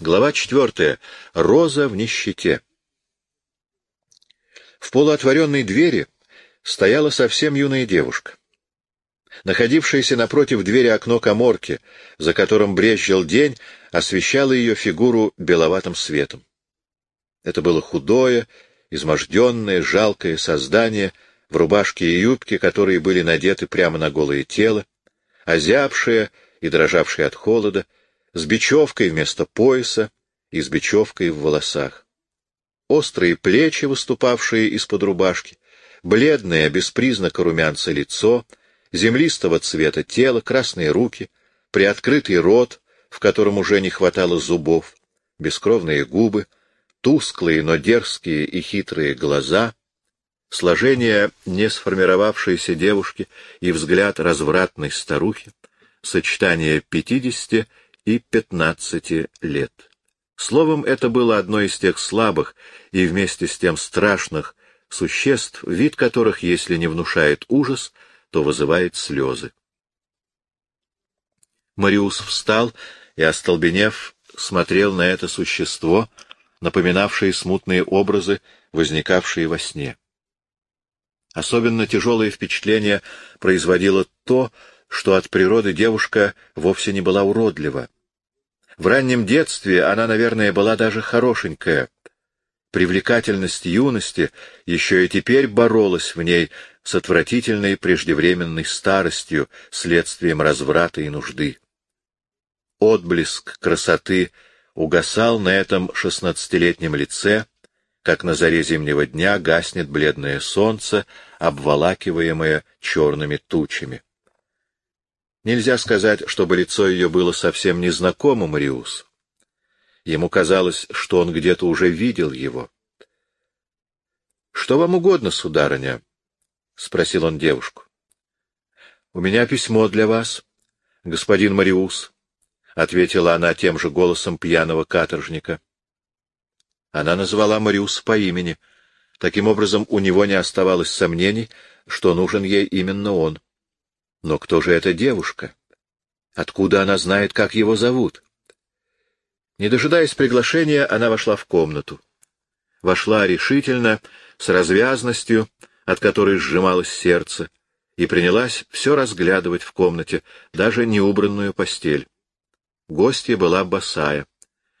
Глава четвертая. Роза в нищете. В полуотворенной двери стояла совсем юная девушка. Находившееся напротив двери окно коморки, за которым брезжил день, освещало ее фигуру беловатым светом. Это было худое, изможденное, жалкое создание в рубашке и юбке, которые были надеты прямо на голое тело, озябшее и дрожавшее от холода, с бечевкой вместо пояса и с бечевкой в волосах. Острые плечи, выступавшие из-под рубашки, бледное, без признака румянца лицо, землистого цвета тело, красные руки, приоткрытый рот, в котором уже не хватало зубов, бескровные губы, тусклые, но дерзкие и хитрые глаза, сложение не сформировавшейся девушки и взгляд развратной старухи, сочетание пятидесяти и пятнадцати лет. Словом, это было одно из тех слабых и вместе с тем страшных существ, вид которых, если не внушает ужас, то вызывает слезы. Мариус встал и, остолбенев, смотрел на это существо, напоминавшее смутные образы, возникавшие во сне. Особенно тяжелое впечатление производило то, что от природы девушка вовсе не была уродлива. В раннем детстве она, наверное, была даже хорошенькая. Привлекательность юности еще и теперь боролась в ней с отвратительной преждевременной старостью, следствием разврата и нужды. Отблеск красоты угасал на этом шестнадцатилетнем лице, как на заре зимнего дня гаснет бледное солнце, обволакиваемое черными тучами. Нельзя сказать, чтобы лицо ее было совсем незнакомо Мариусу. Ему казалось, что он где-то уже видел его. — Что вам угодно, сударыня? — спросил он девушку. — У меня письмо для вас, господин Мариус, — ответила она тем же голосом пьяного каторжника. Она назвала Мариус по имени. Таким образом, у него не оставалось сомнений, что нужен ей именно он. Но кто же эта девушка? Откуда она знает, как его зовут? Не дожидаясь приглашения, она вошла в комнату. Вошла решительно, с развязностью, от которой сжималось сердце, и принялась все разглядывать в комнате, даже неубранную постель. Гостья была босая.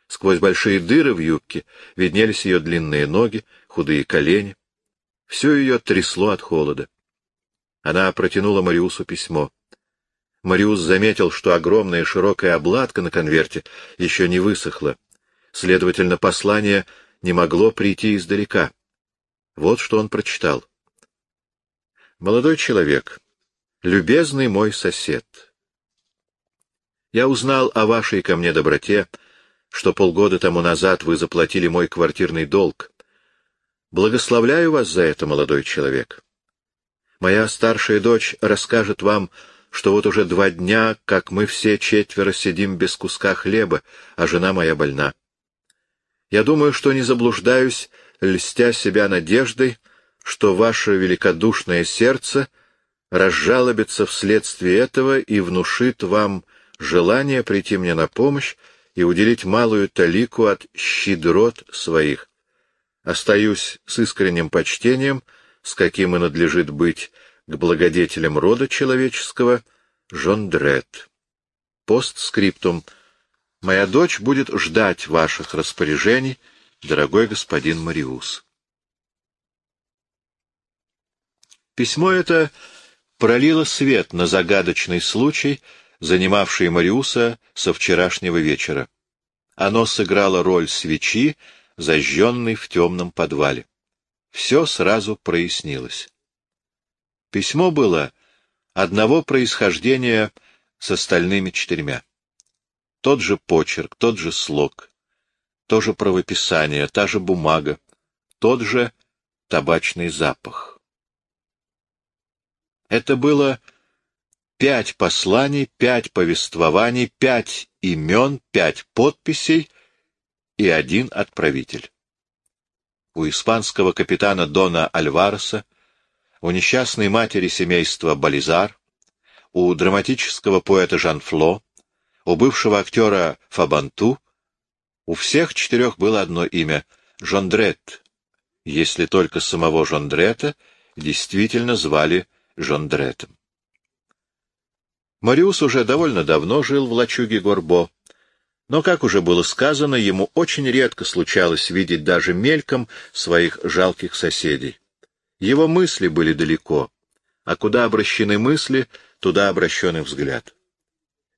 Сквозь большие дыры в юбке виднелись ее длинные ноги, худые колени. Все ее трясло от холода. Она протянула Мариусу письмо. Мариус заметил, что огромная широкая обладка на конверте еще не высохла. Следовательно, послание не могло прийти издалека. Вот что он прочитал. «Молодой человек, любезный мой сосед, я узнал о вашей ко мне доброте, что полгода тому назад вы заплатили мой квартирный долг. Благословляю вас за это, молодой человек. Моя старшая дочь расскажет вам, что вот уже два дня, как мы все четверо сидим без куска хлеба, а жена моя больна. Я думаю, что не заблуждаюсь, льстя себя надеждой, что ваше великодушное сердце разжалобится вследствие этого и внушит вам желание прийти мне на помощь и уделить малую талику от щедрот своих. Остаюсь с искренним почтением — с каким и надлежит быть к благодетелям рода человеческого, Жондрет. Постскриптум. Моя дочь будет ждать ваших распоряжений, дорогой господин Мариус. Письмо это пролило свет на загадочный случай, занимавший Мариуса со вчерашнего вечера. Оно сыграло роль свечи, зажженной в темном подвале все сразу прояснилось. Письмо было одного происхождения с остальными четырьмя. Тот же почерк, тот же слог, то же правописание, та же бумага, тот же табачный запах. Это было пять посланий, пять повествований, пять имен, пять подписей и один отправитель у испанского капитана Дона Альвареса, у несчастной матери семейства Бализар, у драматического поэта Жан-Фло, у бывшего актера Фабанту, У всех четырех было одно имя — Жондрет, если только самого Жондрета действительно звали Жондретом. Мариус уже довольно давно жил в лачуге Горбо, но, как уже было сказано, ему очень редко случалось видеть даже мельком своих жалких соседей. Его мысли были далеко, а куда обращены мысли, туда обращен и взгляд.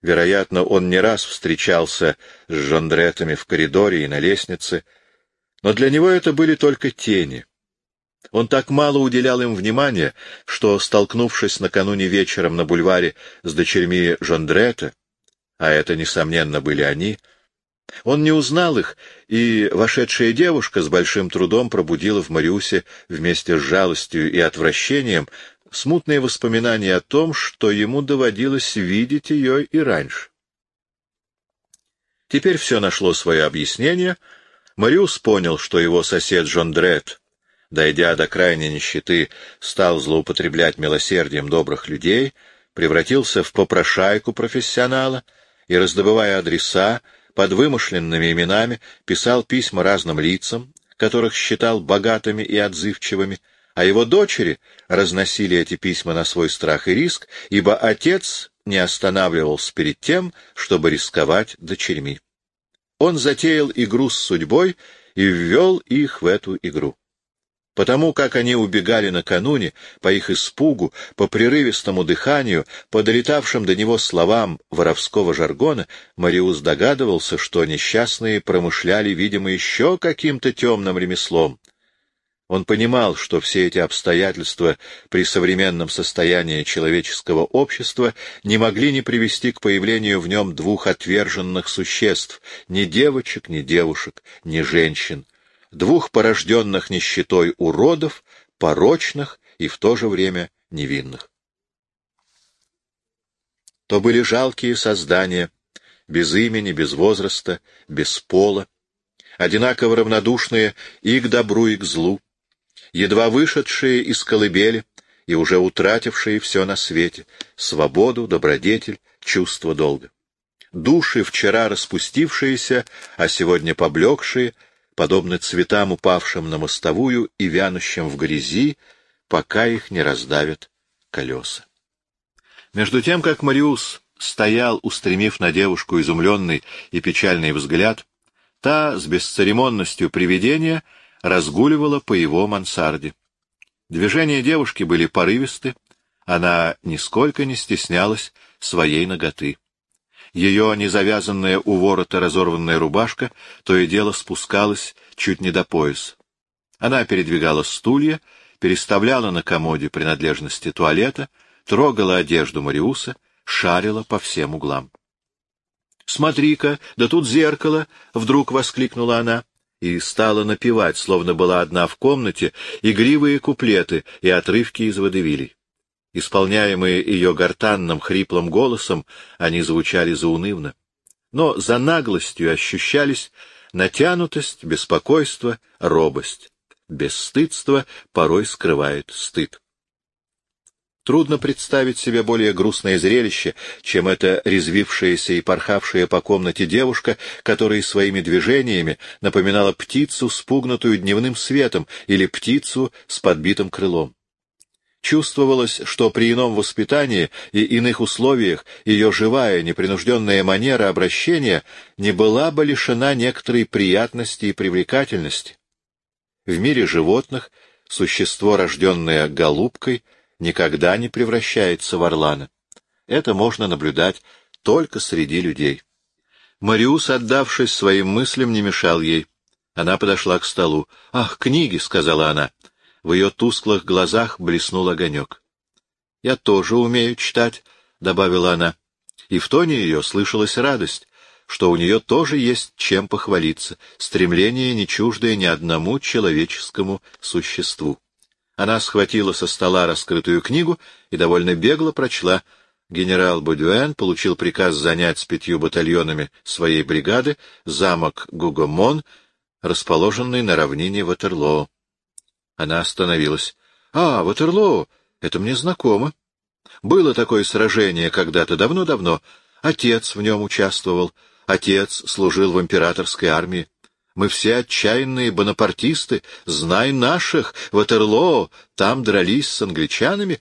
Вероятно, он не раз встречался с жондретами в коридоре и на лестнице, но для него это были только тени. Он так мало уделял им внимания, что, столкнувшись накануне вечером на бульваре с дочерьми Жондрета, а это, несомненно, были они, он не узнал их, и вошедшая девушка с большим трудом пробудила в Мариусе вместе с жалостью и отвращением смутные воспоминания о том, что ему доводилось видеть ее и раньше. Теперь все нашло свое объяснение. Мариус понял, что его сосед Жондрет, дойдя до крайней нищеты, стал злоупотреблять милосердием добрых людей, превратился в попрошайку профессионала и, раздобывая адреса, под вымышленными именами писал письма разным лицам, которых считал богатыми и отзывчивыми, а его дочери разносили эти письма на свой страх и риск, ибо отец не останавливался перед тем, чтобы рисковать дочерьми. Он затеял игру с судьбой и ввел их в эту игру. Потому как они убегали накануне, по их испугу, по прерывистому дыханию, по долетавшим до него словам воровского жаргона, Мариус догадывался, что несчастные промышляли, видимо, еще каким-то темным ремеслом, он понимал, что все эти обстоятельства при современном состоянии человеческого общества не могли не привести к появлению в нем двух отверженных существ — ни девочек, ни девушек, ни женщин, двух порожденных нищетой уродов, порочных и в то же время невинных. То были жалкие создания, без имени, без возраста, без пола, одинаково равнодушные и к добру, и к злу, едва вышедшие из колыбели и уже утратившие все на свете — свободу, добродетель, чувство долга. Души, вчера распустившиеся, а сегодня поблекшие, подобны цветам, упавшим на мостовую и вянущим в грязи, пока их не раздавят колеса. Между тем, как Мариус стоял, устремив на девушку изумленный и печальный взгляд, та с бесцеремонностью привидения — разгуливала по его мансарде. Движения девушки были порывисты, она нисколько не стеснялась своей ноготы. Ее незавязанная у ворота разорванная рубашка то и дело спускалась чуть не до пояса. Она передвигала стулья, переставляла на комоде принадлежности туалета, трогала одежду Мариуса, шарила по всем углам. — Смотри-ка, да тут зеркало! — вдруг воскликнула она и стала напевать, словно была одна в комнате, игривые куплеты и отрывки из водевилей. Исполняемые ее гортанным хриплым голосом, они звучали заунывно. Но за наглостью ощущались натянутость, беспокойство, робость. Бесстыдство порой скрывает стыд. Трудно представить себе более грустное зрелище, чем эта резвившаяся и порхавшая по комнате девушка, которая своими движениями напоминала птицу, спугнутую дневным светом, или птицу с подбитым крылом. Чувствовалось, что при ином воспитании и иных условиях ее живая, непринужденная манера обращения не была бы лишена некоторой приятности и привлекательности. В мире животных существо, рожденное голубкой, никогда не превращается в орлана. Это можно наблюдать только среди людей. Мариус, отдавшись своим мыслям, не мешал ей. Она подошла к столу. «Ах, книги!» — сказала она. В ее тусклых глазах блеснул огонек. «Я тоже умею читать», — добавила она. И в тоне ее слышалась радость, что у нее тоже есть чем похвалиться, стремление, не чуждое ни одному человеческому существу. Она схватила со стола раскрытую книгу и довольно бегло прочла. Генерал Будюэн получил приказ занять с пятью батальонами своей бригады замок Гугомон, расположенный на равнине Ватерлоо. Она остановилась. — А, Ватерлоо, это мне знакомо. Было такое сражение когда-то давно-давно. Отец в нем участвовал. Отец служил в императорской армии. Мы все отчаянные бонапартисты, знай наших, Ватерлоо, там дрались с англичанами.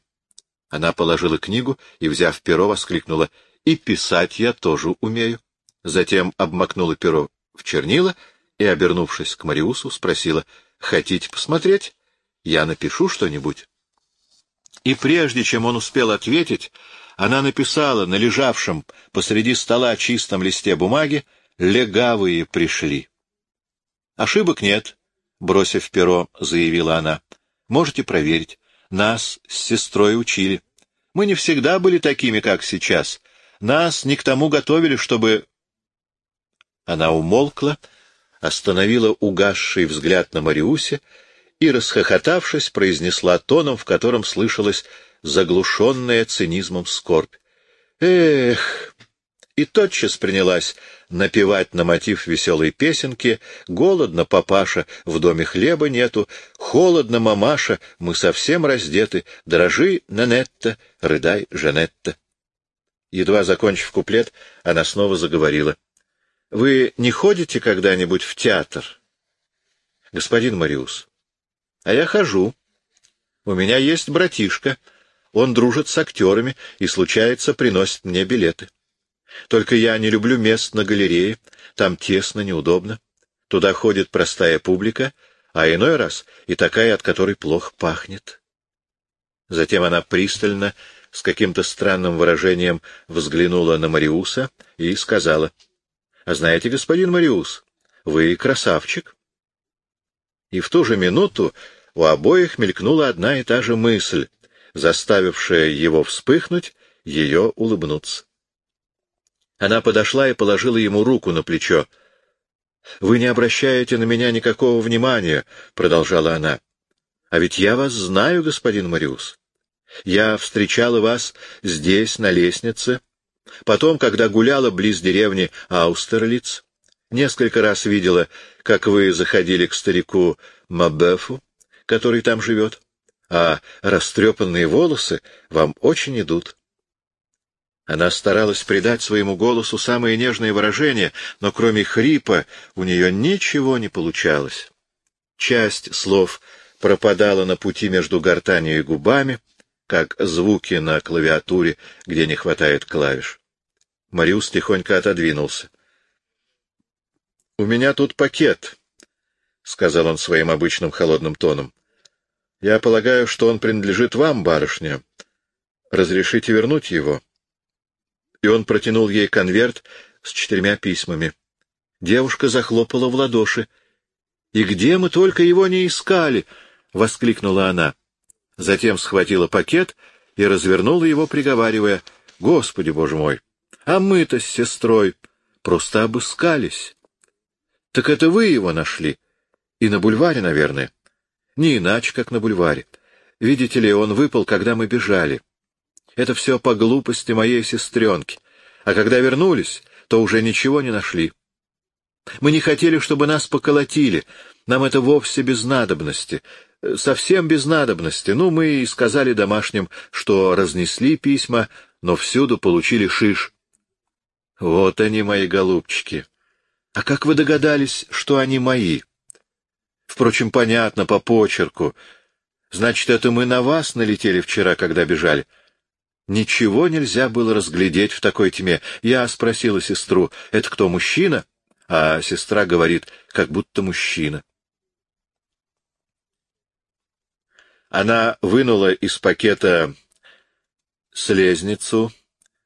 Она положила книгу и, взяв перо, воскликнула, «И писать я тоже умею». Затем обмакнула перо в чернила и, обернувшись к Мариусу, спросила, «Хотите посмотреть? Я напишу что-нибудь». И прежде чем он успел ответить, она написала на лежавшем посреди стола чистом листе бумаги «Легавые пришли». «Ошибок нет», — бросив перо, заявила она. «Можете проверить. Нас с сестрой учили. Мы не всегда были такими, как сейчас. Нас не к тому готовили, чтобы...» Она умолкла, остановила угасший взгляд на Мариусе и, расхохотавшись, произнесла тоном, в котором слышалась заглушенная цинизмом скорбь. «Эх!» И тотчас принялась напевать на мотив веселой песенки «Голодно, папаша, в доме хлеба нету, холодно, мамаша, мы совсем раздеты, дрожи, Нанетта, рыдай, Жанетта». Едва закончив куплет, она снова заговорила. «Вы не ходите когда-нибудь в театр?» «Господин Мариус, а я хожу. У меня есть братишка. Он дружит с актерами и, случается, приносит мне билеты. Только я не люблю мест на галерее, там тесно, неудобно. Туда ходит простая публика, а иной раз и такая, от которой плохо пахнет. Затем она пристально, с каким-то странным выражением, взглянула на Мариуса и сказала, — А знаете, господин Мариус, вы красавчик. И в ту же минуту у обоих мелькнула одна и та же мысль, заставившая его вспыхнуть, ее улыбнуться. Она подошла и положила ему руку на плечо. — Вы не обращаете на меня никакого внимания, — продолжала она. — А ведь я вас знаю, господин Мариус. Я встречала вас здесь, на лестнице, потом, когда гуляла близ деревни Аустерлиц. Несколько раз видела, как вы заходили к старику Мабефу, который там живет, а растрепанные волосы вам очень идут. Она старалась придать своему голосу самые нежные выражения, но кроме хрипа у нее ничего не получалось. Часть слов пропадала на пути между гортанью и губами, как звуки на клавиатуре, где не хватает клавиш. Мариус тихонько отодвинулся. — У меня тут пакет, — сказал он своим обычным холодным тоном. — Я полагаю, что он принадлежит вам, барышня. Разрешите вернуть его? — и он протянул ей конверт с четырьмя письмами. Девушка захлопала в ладоши. «И где мы только его не искали!» — воскликнула она. Затем схватила пакет и развернула его, приговаривая. «Господи, боже мой! А мы-то с сестрой просто обыскались!» «Так это вы его нашли? И на бульваре, наверное?» «Не иначе, как на бульваре. Видите ли, он выпал, когда мы бежали. Это все по глупости моей сестренки. А когда вернулись, то уже ничего не нашли. Мы не хотели, чтобы нас поколотили. Нам это вовсе без надобности. Совсем без надобности. Ну, мы и сказали домашним, что разнесли письма, но всюду получили шиш. Вот они, мои голубчики. А как вы догадались, что они мои? Впрочем, понятно, по почерку. Значит, это мы на вас налетели вчера, когда бежали. — Ничего нельзя было разглядеть в такой тьме. Я спросила сестру, это кто, мужчина? А сестра говорит, как будто мужчина. Она вынула из пакета слезницу,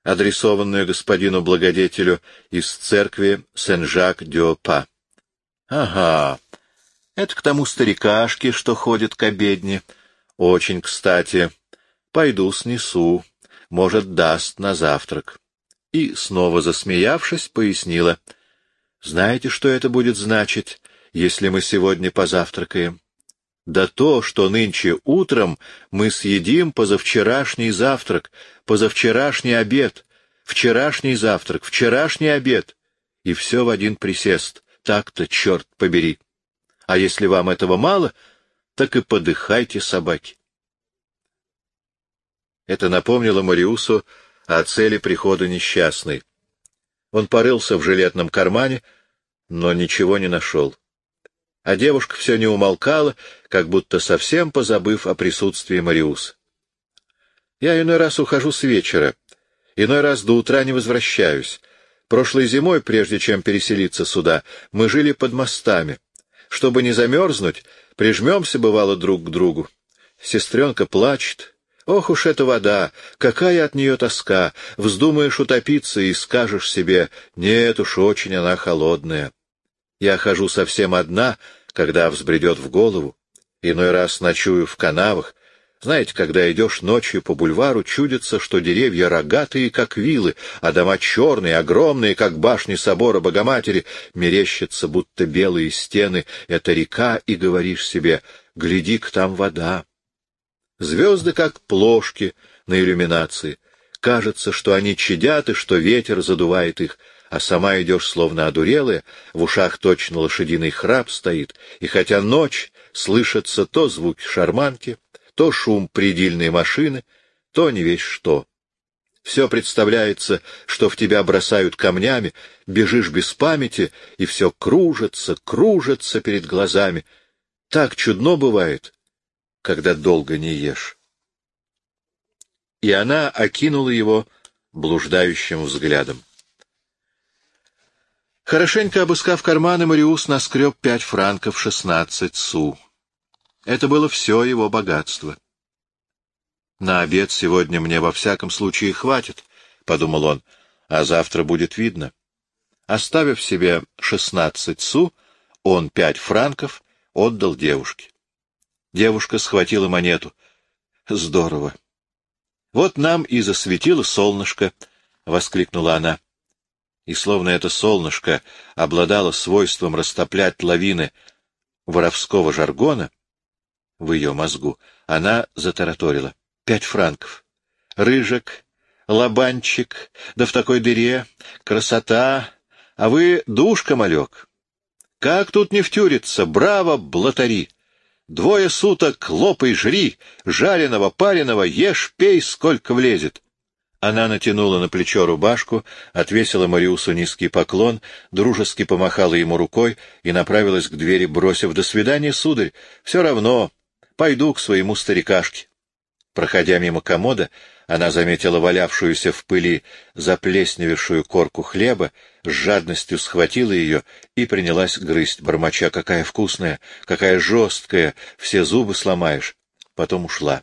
адресованную господину благодетелю из церкви Сен-Жак-дю-Па. — Ага, это к тому старикашке, что ходит к обедне. Очень кстати. Пойду снесу может, даст на завтрак. И, снова засмеявшись, пояснила. Знаете, что это будет значить, если мы сегодня позавтракаем? Да то, что нынче утром мы съедим позавчерашний завтрак, позавчерашний обед, вчерашний завтрак, вчерашний обед, и все в один присест. Так-то, черт побери. А если вам этого мало, так и подыхайте, собаки. Это напомнило Мариусу о цели прихода несчастной. Он порылся в жилетном кармане, но ничего не нашел. А девушка все не умолкала, как будто совсем позабыв о присутствии Мариуса. Я иной раз ухожу с вечера, иной раз до утра не возвращаюсь. Прошлой зимой, прежде чем переселиться сюда, мы жили под мостами. Чтобы не замерзнуть, прижмемся, бывало, друг к другу. Сестренка плачет. Ох уж эта вода! Какая от нее тоска! Вздумаешь утопиться и скажешь себе, нет уж, очень она холодная. Я хожу совсем одна, когда взбредет в голову. Иной раз ночую в канавах, знаете, когда идешь ночью по бульвару, чудится, что деревья рогатые, как вилы, а дома черные, огромные, как башни собора Богоматери, мерещатся, будто белые стены — это река, и говоришь себе, гляди-ка там вода. Звезды, как плошки на иллюминации. Кажется, что они чадят, и что ветер задувает их, а сама идешь словно одурелая, в ушах точно лошадиный храп стоит, и хотя ночь, слышатся то звуки шарманки, то шум предельной машины, то не весь что. Все представляется, что в тебя бросают камнями, бежишь без памяти, и все кружится, кружится перед глазами. Так чудно бывает, когда долго не ешь. И она окинула его блуждающим взглядом. Хорошенько обыскав карманы, Мариус наскреб пять франков шестнадцать су. Это было все его богатство. «На обед сегодня мне во всяком случае хватит», — подумал он, — «а завтра будет видно». Оставив себе шестнадцать су, он пять франков отдал девушке. Девушка схватила монету. «Здорово!» «Вот нам и засветило солнышко!» — воскликнула она. И словно это солнышко обладало свойством растоплять лавины воровского жаргона, в ее мозгу, она затараторила. Пять франков. Рыжик, лобанчик, да в такой дыре, красота, а вы душка, малек. Как тут не втюриться, браво, блатари! Двое суток лопай, жри, жареного, пареного, ешь, пей, сколько влезет. Она натянула на плечо рубашку, отвесила Мариусу низкий поклон, дружески помахала ему рукой и направилась к двери, бросив «До свидания, сударь! Все равно, Пойду к своему старикашке. Проходя мимо комода, она заметила валявшуюся в пыли заплесневевшую корку хлеба, с жадностью схватила ее и принялась грызть, бормоча, какая вкусная, какая жесткая, все зубы сломаешь. Потом ушла.